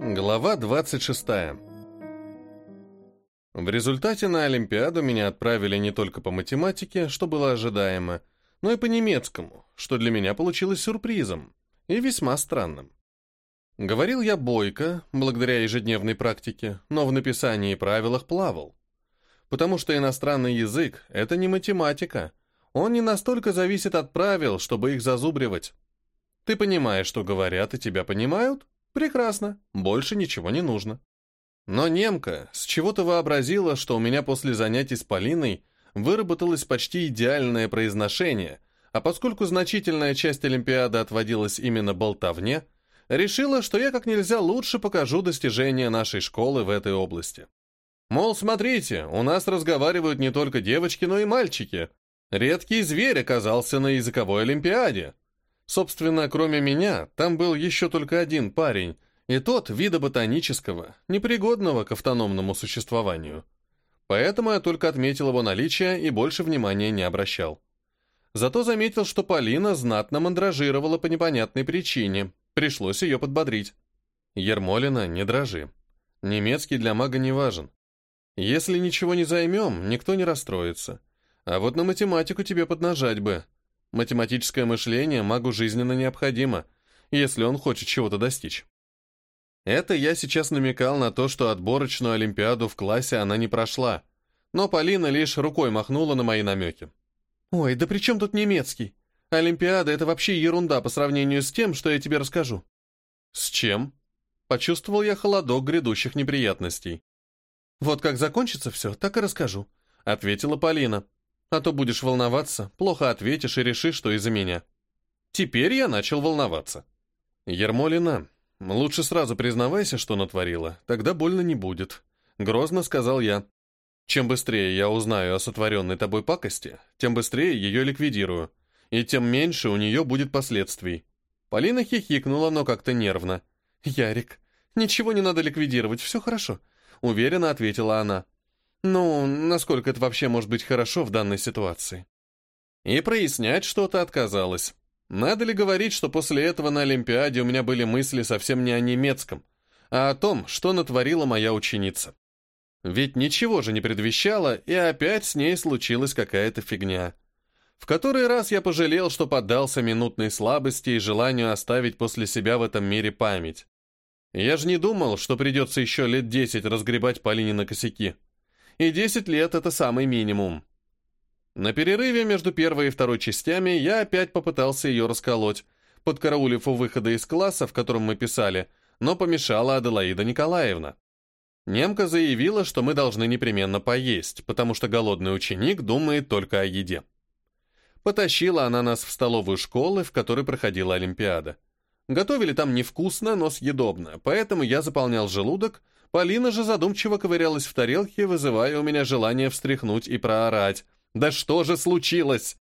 Глава 26. В результате на Олимпиаду меня отправили не только по математике, что было ожидаемо, но и по немецкому, что для меня получилось сюрпризом и весьма странным. Говорил я бойко, благодаря ежедневной практике, но в написании и правилах плавал. Потому что иностранный язык — это не математика. Он не настолько зависит от правил, чтобы их зазубривать. Ты понимаешь, что говорят, и тебя понимают? Прекрасно, больше ничего не нужно. Но немка с чего-то вообразила, что у меня после занятий с Полиной выработалось почти идеальное произношение, а поскольку значительная часть Олимпиады отводилась именно болтовне, решила, что я как нельзя лучше покажу достижения нашей школы в этой области. Мол, смотрите, у нас разговаривают не только девочки, но и мальчики. Редкий зверь оказался на языковой Олимпиаде. Собственно, кроме меня, там был еще только один парень, и тот вида ботанического, непригодного к автономному существованию. Поэтому я только отметил его наличие и больше внимания не обращал. Зато заметил, что Полина знатно мандражировала по непонятной причине. Пришлось ее подбодрить. Ермолина, не дрожи. Немецкий для мага не важен. Если ничего не займем, никто не расстроится. А вот на математику тебе поднажать бы. Математическое мышление магу жизненно необходимо, если он хочет чего-то достичь. Это я сейчас намекал на то, что отборочную олимпиаду в классе она не прошла, но Полина лишь рукой махнула на мои намеки. «Ой, да при чем тут немецкий? Олимпиада — это вообще ерунда по сравнению с тем, что я тебе расскажу». «С чем?» Почувствовал я холодок грядущих неприятностей. «Вот как закончится все, так и расскажу», — ответила Полина. А то будешь волноваться, плохо ответишь и решишь, что из-за меня. Теперь я начал волноваться. Ермолина, лучше сразу признавайся, что натворила, тогда больно не будет. Грозно сказал я. Чем быстрее я узнаю о сотворенной тобой пакости, тем быстрее ее ликвидирую, и тем меньше у нее будет последствий. Полина хихикнула, но как-то нервно. «Ярик, ничего не надо ликвидировать, все хорошо», — уверенно ответила она. Ну, насколько это вообще может быть хорошо в данной ситуации? И прояснять что-то отказалась. Надо ли говорить, что после этого на Олимпиаде у меня были мысли совсем не о немецком, а о том, что натворила моя ученица? Ведь ничего же не предвещало, и опять с ней случилась какая-то фигня. В который раз я пожалел, что поддался минутной слабости и желанию оставить после себя в этом мире память. Я же не думал, что придется еще лет десять разгребать Полине на косяки и 10 лет — это самый минимум. На перерыве между первой и второй частями я опять попытался ее расколоть, подкараулив у выхода из класса, в котором мы писали, но помешала Аделаида Николаевна. Немка заявила, что мы должны непременно поесть, потому что голодный ученик думает только о еде. Потащила она нас в столовую школы, в которой проходила Олимпиада. Готовили там невкусно, но съедобно, поэтому я заполнял желудок, Полина же задумчиво ковырялась в тарелке, вызывая у меня желание встряхнуть и проорать. «Да что же случилось?»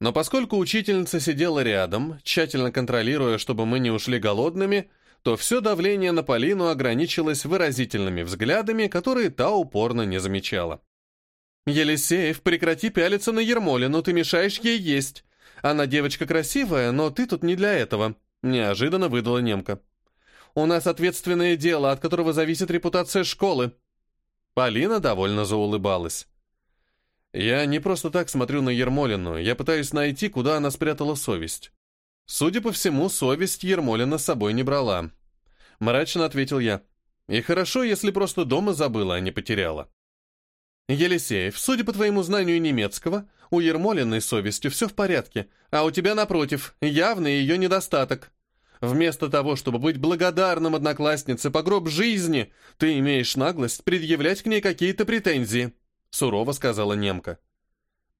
Но поскольку учительница сидела рядом, тщательно контролируя, чтобы мы не ушли голодными, то все давление на Полину ограничилось выразительными взглядами, которые та упорно не замечала. «Елисеев, прекрати пялиться на Ермолину, ты мешаешь ей есть. Она девочка красивая, но ты тут не для этого», — неожиданно выдала немка. У нас ответственное дело, от которого зависит репутация школы». Полина довольно заулыбалась. «Я не просто так смотрю на Ермолину, я пытаюсь найти, куда она спрятала совесть». Судя по всему, совесть Ермолина с собой не брала. Мрачно ответил я. И хорошо, если просто дома забыла, а не потеряла. Елисеев, судя по твоему знанию немецкого, у Ермолиной совестью все в порядке, а у тебя, напротив, явный ее недостаток. Вместо того, чтобы быть благодарным однокласснице по гроб жизни, ты имеешь наглость предъявлять к ней какие-то претензии», — сурово сказала немка.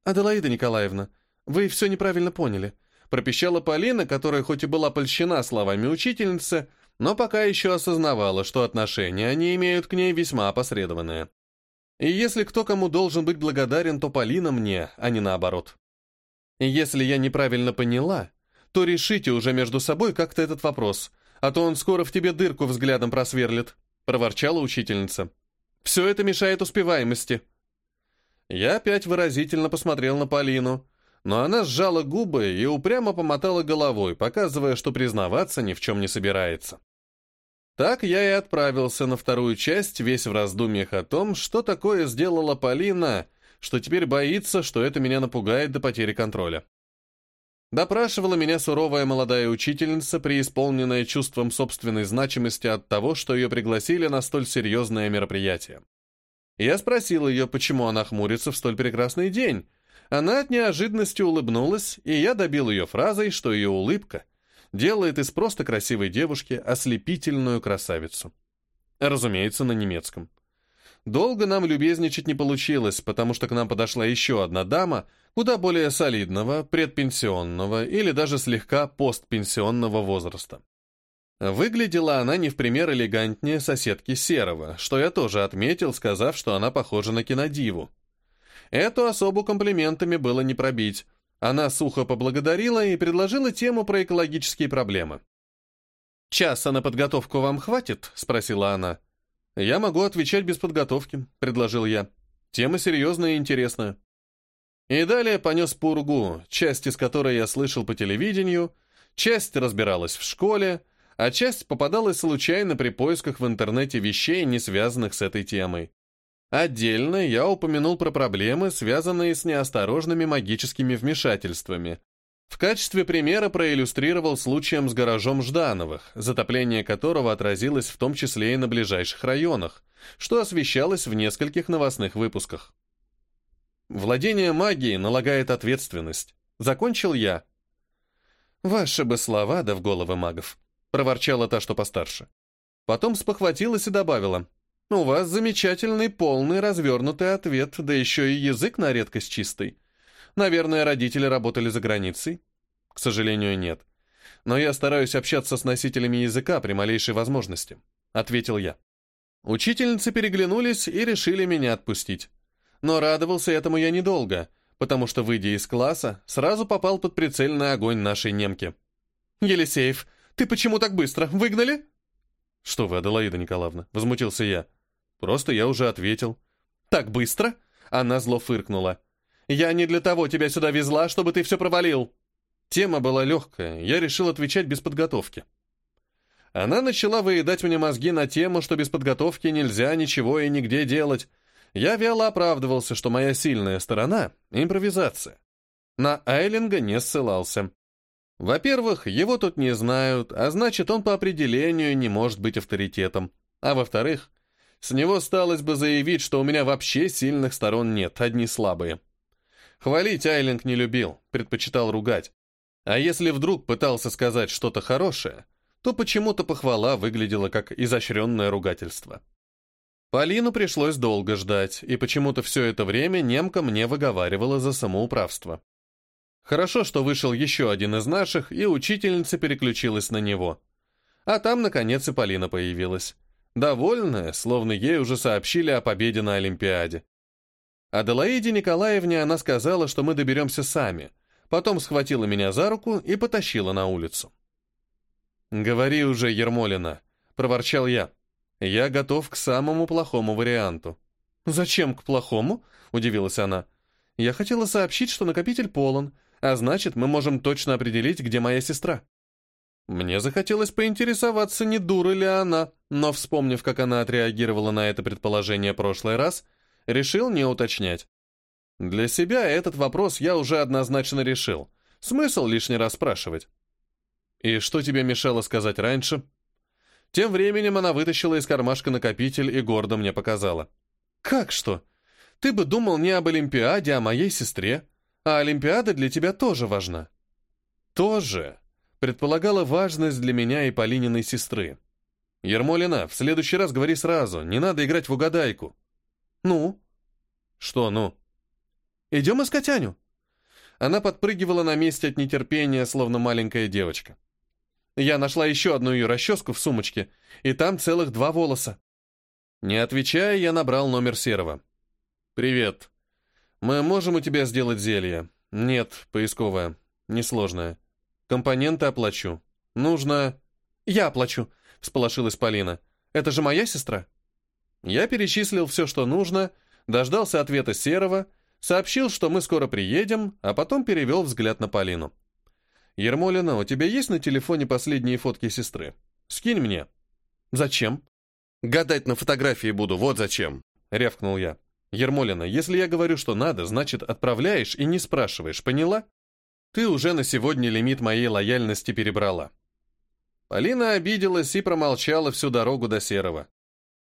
«Аделаида Николаевна, вы все неправильно поняли», — пропищала Полина, которая хоть и была польщена словами учительницы, но пока еще осознавала, что отношения они имеют к ней весьма опосредованное. И если кто кому должен быть благодарен, то Полина мне, а не наоборот. Если я неправильно поняла, то решите уже между собой как-то этот вопрос, а то он скоро в тебе дырку взглядом просверлит», — проворчала учительница. «Все это мешает успеваемости». Я опять выразительно посмотрел на Полину, но она сжала губы и упрямо помотала головой, показывая, что признаваться ни в чем не собирается. Так я и отправился на вторую часть, весь в раздумьях о том, что такое сделала Полина, что теперь боится, что это меня напугает до потери контроля. Допрашивала меня суровая молодая учительница, преисполненная чувством собственной значимости от того, что ее пригласили на столь серьезное мероприятие. Я спросил ее, почему она хмурится в столь прекрасный день. Она от неожиданности улыбнулась, и я добил ее фразой, что ее улыбка делает из просто красивой девушки ослепительную красавицу. Разумеется, на немецком. Долго нам любезничать не получилось, потому что к нам подошла еще одна дама, куда более солидного, предпенсионного или даже слегка постпенсионного возраста. Выглядела она не в пример элегантнее соседки Серого, что я тоже отметил, сказав, что она похожа на кинодиву. Эту особу комплиментами было не пробить. Она сухо поблагодарила и предложила тему про экологические проблемы. «Часа на подготовку вам хватит?» — спросила она. «Я могу отвечать без подготовки», — предложил я. «Тема серьезная и интересная». И далее понес пургу, часть из которой я слышал по телевидению, часть разбиралась в школе, а часть попадалась случайно при поисках в интернете вещей, не связанных с этой темой. Отдельно я упомянул про проблемы, связанные с неосторожными магическими вмешательствами, в качестве примера проиллюстрировал случаем с гаражом Ждановых, затопление которого отразилось в том числе и на ближайших районах, что освещалось в нескольких новостных выпусках. Владение магией налагает ответственность. Закончил я. Ваши бы слова, да в головы магов, проворчала та, что постарше. Потом спохватилась и добавила. У вас замечательный, полный, развернутый ответ, да еще и язык на редкость чистый. Наверное, родители работали за границей? К сожалению, нет. Но я стараюсь общаться с носителями языка при малейшей возможности, ответил я. Учительницы переглянулись и решили меня отпустить. Но радовался этому я недолго, потому что, выйдя из класса, сразу попал под прицельный огонь нашей немки. «Елисеев, ты почему так быстро? Выгнали?» «Что вы, Аделаида Николаевна?» — возмутился я. «Просто я уже ответил». «Так быстро?» — она зло фыркнула. Я не для того тебя сюда везла, чтобы ты все провалил. Тема была легкая, я решил отвечать без подготовки. Она начала выедать мне мозги на тему, что без подготовки нельзя ничего и нигде делать. Я вяло оправдывался, что моя сильная сторона — импровизация. На Айлинга не ссылался. Во-первых, его тут не знают, а значит, он по определению не может быть авторитетом. А во-вторых, с него сталось бы заявить, что у меня вообще сильных сторон нет, одни слабые. Хвалить Айлинг не любил, предпочитал ругать. А если вдруг пытался сказать что-то хорошее, то почему-то похвала выглядела как изощренное ругательство. Полину пришлось долго ждать, и почему-то все это время немка мне выговаривала за самоуправство. Хорошо, что вышел еще один из наших, и учительница переключилась на него. А там, наконец, и Полина появилась. Довольная, словно ей уже сообщили о победе на Олимпиаде. Аделаиде Николаевне она сказала, что мы доберемся сами, потом схватила меня за руку и потащила на улицу. «Говори уже, Ермолина», — проворчал я. «Я готов к самому плохому варианту». «Зачем к плохому?» — удивилась она. «Я хотела сообщить, что накопитель полон, а значит, мы можем точно определить, где моя сестра». Мне захотелось поинтересоваться, не дура ли она, но, вспомнив, как она отреагировала на это предположение прошлый раз, решил не уточнять. Для себя этот вопрос я уже однозначно решил. Смысл лишний раз спрашивать. «И что тебе мешало сказать раньше?» Тем временем она вытащила из кармашка накопитель и гордо мне показала. «Как что? Ты бы думал не об Олимпиаде, а о моей сестре. А Олимпиада для тебя тоже важна». «Тоже?» предполагала важность для меня и Полининой сестры. «Ермолина, в следующий раз говори сразу, не надо играть в угадайку». «Ну?» «Что «ну»?» «Идем искать Аню». Она подпрыгивала на месте от нетерпения, словно маленькая девочка. Я нашла еще одну ее расческу в сумочке, и там целых два волоса. Не отвечая, я набрал номер Серого. «Привет. Мы можем у тебя сделать зелье?» «Нет, поисковое. Несложное. Компоненты оплачу. Нужно...» «Я оплачу», — всполошилась Полина. «Это же моя сестра?» Я перечислил все, что нужно, дождался ответа Серого, сообщил, что мы скоро приедем, а потом перевел взгляд на Полину. «Ермолина, у тебя есть на телефоне последние фотки сестры? Скинь мне». Зачем? Гадать на фотографии буду, вот зачем, рявкнул я. Ермолина, если я говорю, что надо, значит, отправляешь и не спрашиваешь, поняла? Ты уже на сегодня лимит моей лояльности перебрала. Полина обиделась и промолчала всю дорогу до Серого.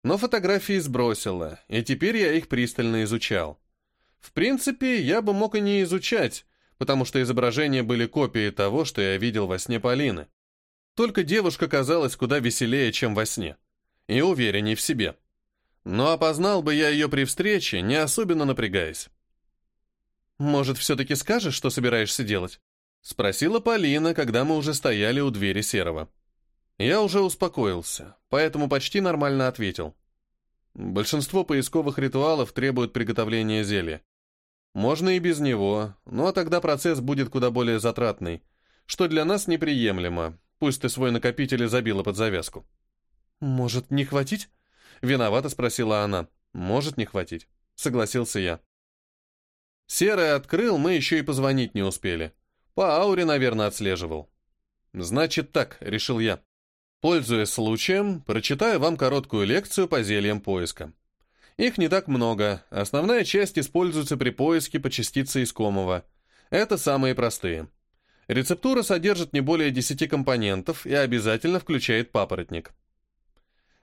Но фотографии сбросила, и теперь я их пристально изучал. В принципе, я бы мог и не изучать, потому что изображения были копией того, что я видел во сне Полины. Только девушка казалась куда веселее, чем во сне. И уверенней в себе. Но опознал бы я ее при встрече, не особенно напрягаясь. «Может, все-таки скажешь, что собираешься делать?» Спросила Полина, когда мы уже стояли у двери Серого. Я уже успокоился, поэтому почти нормально ответил. Большинство поисковых ритуалов требуют приготовления зелья. Можно и без него, но тогда процесс будет куда более затратный, что для нас неприемлемо, пусть ты свой накопитель забила под завязку. «Может, не хватить?» — виновато спросила она. «Может не хватить», — согласился я. Серый открыл, мы еще и позвонить не успели. По ауре, наверное, отслеживал. «Значит так», — решил я. Пользуясь случаем, прочитаю вам короткую лекцию по зельям поиска. Их не так много, основная часть используется при поиске по частице искомого. Это самые простые. Рецептура содержит не более 10 компонентов и обязательно включает папоротник.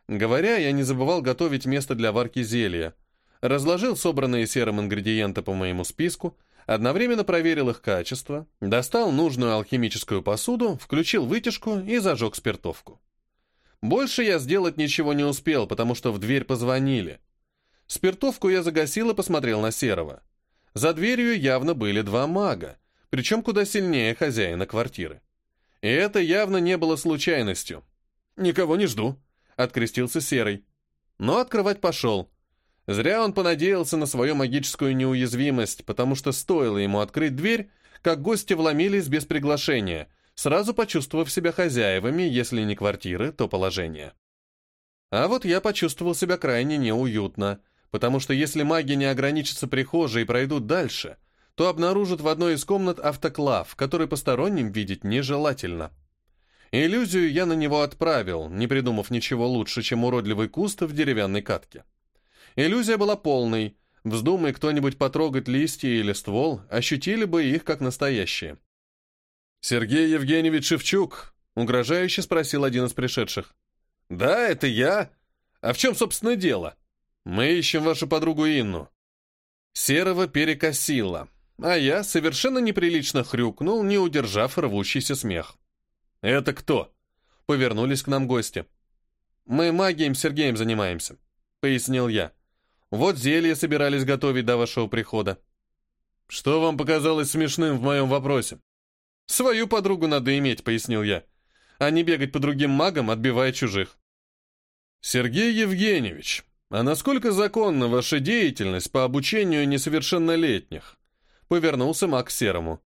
Говоря, я не забывал готовить место для варки зелья. Разложил собранные серым ингредиенты по моему списку, одновременно проверил их качество, достал нужную алхимическую посуду, включил вытяжку и зажег спиртовку. Больше я сделать ничего не успел, потому что в дверь позвонили. Спиртовку я загасил и посмотрел на Серого. За дверью явно были два мага, причем куда сильнее хозяина квартиры. И это явно не было случайностью. «Никого не жду», — открестился Серый. Но открывать пошел. Зря он понадеялся на свою магическую неуязвимость, потому что стоило ему открыть дверь, как гости вломились без приглашения, сразу почувствовав себя хозяевами, если не квартиры, то положение. А вот я почувствовал себя крайне неуютно, потому что если маги не ограничатся прихожей и пройдут дальше, то обнаружат в одной из комнат автоклав, который посторонним видеть нежелательно. Иллюзию я на него отправил, не придумав ничего лучше, чем уродливый куст в деревянной катке. Иллюзия была полной. Вздумай кто-нибудь потрогать листья или ствол, ощутили бы их как настоящие. «Сергей Евгеньевич Шевчук?» — угрожающе спросил один из пришедших. «Да, это я. А в чем, собственно, дело? Мы ищем вашу подругу Инну». Серого перекосило, а я совершенно неприлично хрюкнул, не удержав рвущийся смех. «Это кто?» — повернулись к нам гости. «Мы магием Сергеем занимаемся», — пояснил я. «Вот зелье собирались готовить до вашего прихода». «Что вам показалось смешным в моем вопросе?» «Свою подругу надо иметь», — пояснил я, «а не бегать по другим магам, отбивая чужих». «Сергей Евгеньевич, а насколько законна ваша деятельность по обучению несовершеннолетних?» Повернулся маг к Серому.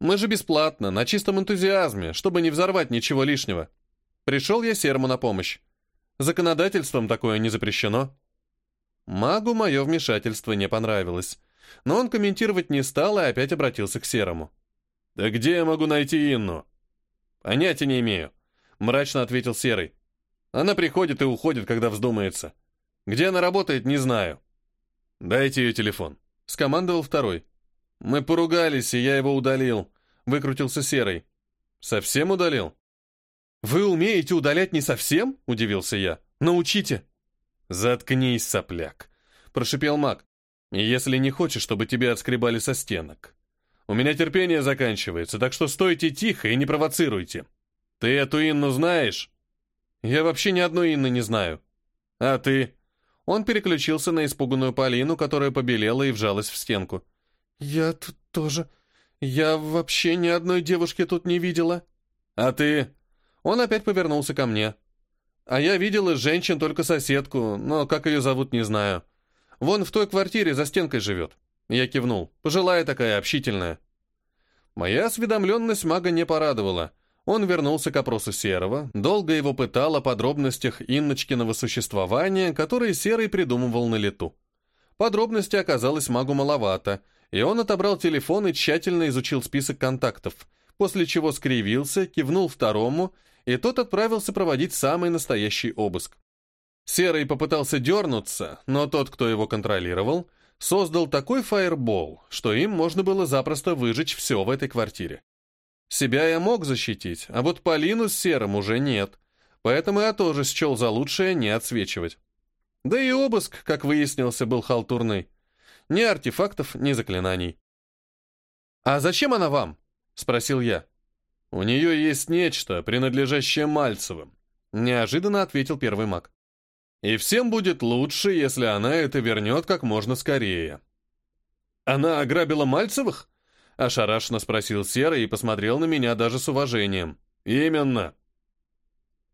Мы же бесплатно, на чистом энтузиазме, чтобы не взорвать ничего лишнего. Пришел я Серму на помощь. Законодательством такое не запрещено. Магу мое вмешательство не понравилось, но он комментировать не стал и опять обратился к Серому. «Да где я могу найти Инну?» «Понятия не имею», — мрачно ответил Серый. «Она приходит и уходит, когда вздумается. Где она работает, не знаю». «Дайте ее телефон», — скомандовал второй. Мы поругались, и я его удалил. Выкрутился Серый. Совсем удалил? Вы умеете удалять не совсем? Удивился я. Научите. Заткнись, сопляк. Прошипел маг. Если не хочешь, чтобы тебя отскребали со стенок. У меня терпение заканчивается, так что стойте тихо и не провоцируйте. Ты эту Инну знаешь? Я вообще ни одной Инны не знаю. А ты? Он переключился на испуганную Полину, которая побелела и вжалась в стенку. «Я тут тоже. Я вообще ни одной девушки тут не видела». «А ты?» Он опять повернулся ко мне. «А я видел из женщин только соседку, но как ее зовут, не знаю. Вон в той квартире за стенкой живет». Я кивнул. Пожилая такая, общительная. Моя осведомленность мага не порадовала. Он вернулся к опросу Серого, долго его пытал о подробностях Инночкиного существования, которые Серый придумывал на лету. Подробности оказалось магу маловато — и он отобрал телефон и тщательно изучил список контактов, после чего скривился, кивнул второму и тот отправился проводить самый настоящий обыск. Серый попытался дернуться, но тот, кто его контролировал, создал такой фаербол, что им можно было запросто выжечь все в этой квартире. Себя я мог защитить, а вот Полину с Серым уже нет, поэтому я тоже счел за лучшее не отсвечивать. Да и обыск, как выяснился, был халтурный. Ни артефактов, ни заклинаний. «А зачем она вам?» — спросил я. «У нее есть нечто, принадлежащее Мальцевым», — неожиданно ответил первый маг. «И всем будет лучше, если она это вернет как можно скорее». «Она ограбила Мальцевых?» — ошарашенно спросил Серый и посмотрел на меня даже с уважением. «Именно».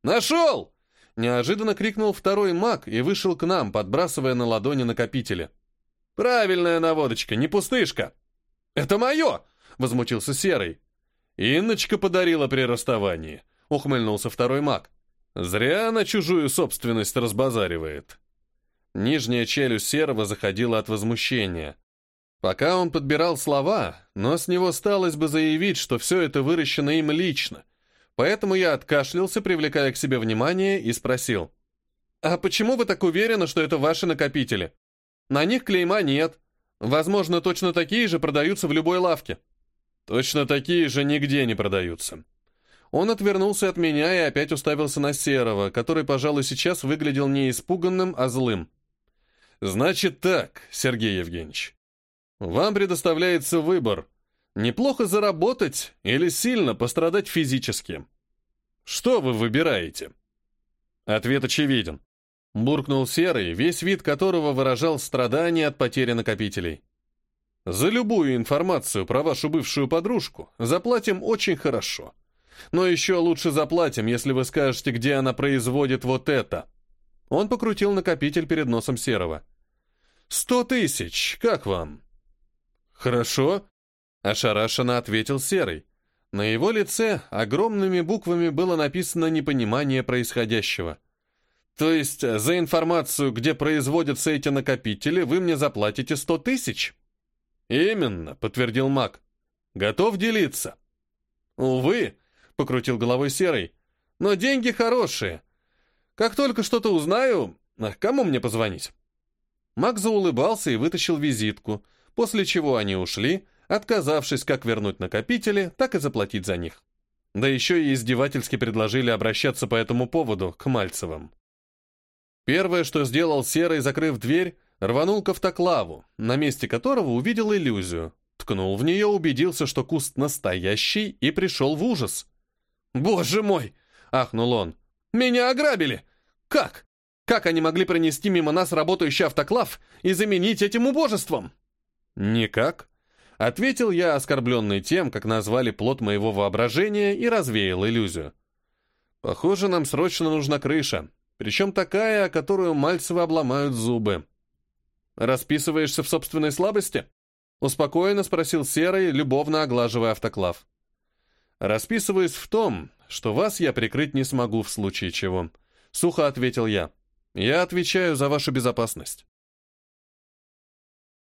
«Нашел!» — неожиданно крикнул второй маг и вышел к нам, подбрасывая на ладони накопители. «Правильная наводочка, не пустышка!» «Это мое!» — возмутился Серый. «Инночка подарила при расставании», — ухмыльнулся второй маг. «Зря она чужую собственность разбазаривает». Нижняя челюсть Серого заходила от возмущения. Пока он подбирал слова, но с него сталось бы заявить, что все это выращено им лично. Поэтому я откашлялся, привлекая к себе внимание, и спросил. «А почему вы так уверены, что это ваши накопители? На них клейма нет. Возможно, точно такие же продаются в любой лавке». Точно такие же нигде не продаются. Он отвернулся от меня и опять уставился на Серого, который, пожалуй, сейчас выглядел не испуганным, а злым. «Значит так, Сергей Евгеньевич. Вам предоставляется выбор. Неплохо заработать или сильно пострадать физически. Что вы выбираете?» Ответ очевиден. Буркнул Серый, весь вид которого выражал страдание от потери накопителей. За любую информацию про вашу бывшую подружку заплатим очень хорошо. Но еще лучше заплатим, если вы скажете, где она производит вот это. Он покрутил накопитель перед носом Серого. «Сто тысяч, как вам?» «Хорошо», — ошарашенно ответил Серый. На его лице огромными буквами было написано непонимание происходящего. «То есть за информацию, где производятся эти накопители, вы мне заплатите сто тысяч?» «Именно», — подтвердил маг. «Готов делиться?» «Увы», — покрутил головой Серый, — «но деньги хорошие. Как только что-то узнаю, кому мне позвонить?» Маг заулыбался и вытащил визитку, после чего они ушли, отказавшись как вернуть накопители, так и заплатить за них. Да еще и издевательски предложили обращаться по этому поводу к Мальцевым. Первое, что сделал Серый, закрыв дверь, Рванул к автоклаву, на месте которого увидел иллюзию. Ткнул в нее, убедился, что куст настоящий, и пришел в ужас. «Боже мой!» — ахнул он. «Меня ограбили! Как? Как они могли пронести мимо нас работающий автоклав и заменить этим убожеством?» «Никак», — ответил я, оскорбленный тем, как назвали плод моего воображения, и развеял иллюзию. «Похоже, нам срочно нужна крыша, причем такая, о которую Мальцевы обломают зубы». «Расписываешься в собственной слабости?» Успокоенно спросил Серый, любовно оглаживая автоклав. «Расписываюсь в том, что вас я прикрыть не смогу в случае чего», — сухо ответил я. «Я отвечаю за вашу безопасность».